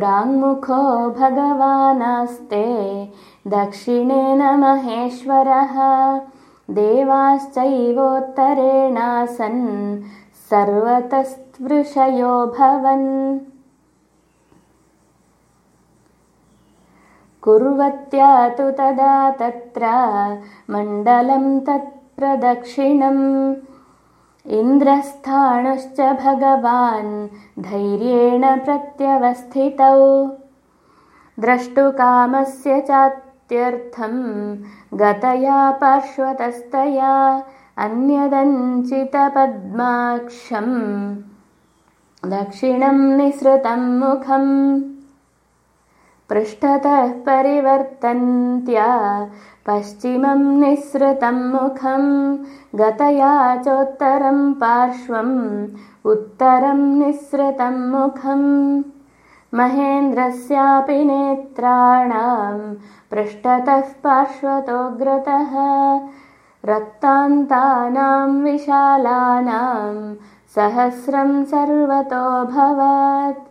प्राङ्मुखो भगवानास्ते। दक्षिणेन महेश्वरः। देवाश्चैवोत्तरेणासन्। सर्वतस्पृशयो भवन्। कुर्वत्या तु तदा तत्र मण्डलं तत्प्रदक्षिणम् इन्द्रस्थाणुश्च भगवान् धैर्येण प्रत्यवस्थितौ। द्रष्टुकामस्य चात्यर्थं गतया पार्श्वतस्तया अन्यदञ्चितपद्माक्षम् दक्षिणं निःसृतं मुखम् पृष्ठतः परिवर्तन्त्या। पश्चिमं निःसृतं मुखं गतया चोत्तरं पार्श्वम् उत्तरं निःसृतं मुखम्। महेन्द्रस्यापि नेत्राणां पृष्ठतः पार्श्वतोऽग्रतः रक्तान्तानां विशालानां सहस्रं सर्वतोऽभवत्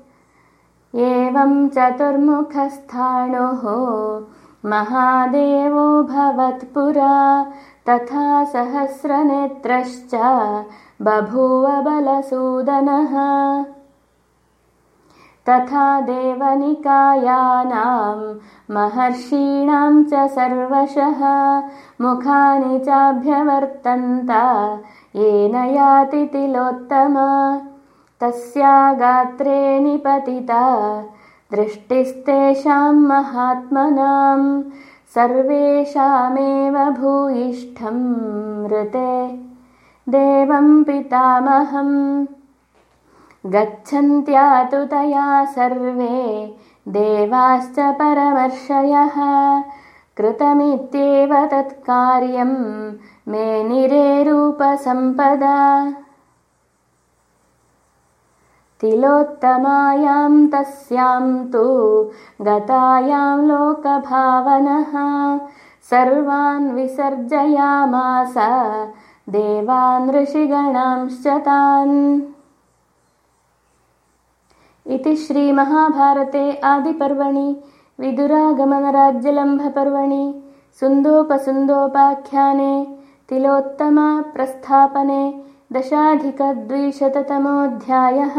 एवं चतुर्मुखस्थाणुः महादेवो भवत्पुरा तथा सहस्रनेत्रश्च बभूव बलसूदनः। तथा देवनिकायानां महर्षीणां च सर्वशः मुखानि चाभ्यवर्तन्त येन याति तिलोत्तमा तस्या गात्रे निपतिता। दृष्टिस्तेषां महात्मनां। सर्वेषामेव भूयिष्ठं मृते देवं पितामहम् गच्छन्त्या तु तया सर्वे। देवाश्च परमर्षयः। कृतमित्येव तत्कार्यं। मे निरेरूपसम्पदा तिलोत्तमायां तस्यां तु गतायां लोकभावनः सर्वान् विसर्जयामास देवान् ऋषिगणांश्च तान्। इति श्रीमहाभारते आदिपर्वणि विदुरागमनराज्यलम्भपर्वणि सुन्दोपसुन्दोपाख्याने तिलोत्तमा प्रस्थापने दशाधिकद्विशततमोऽध्यायः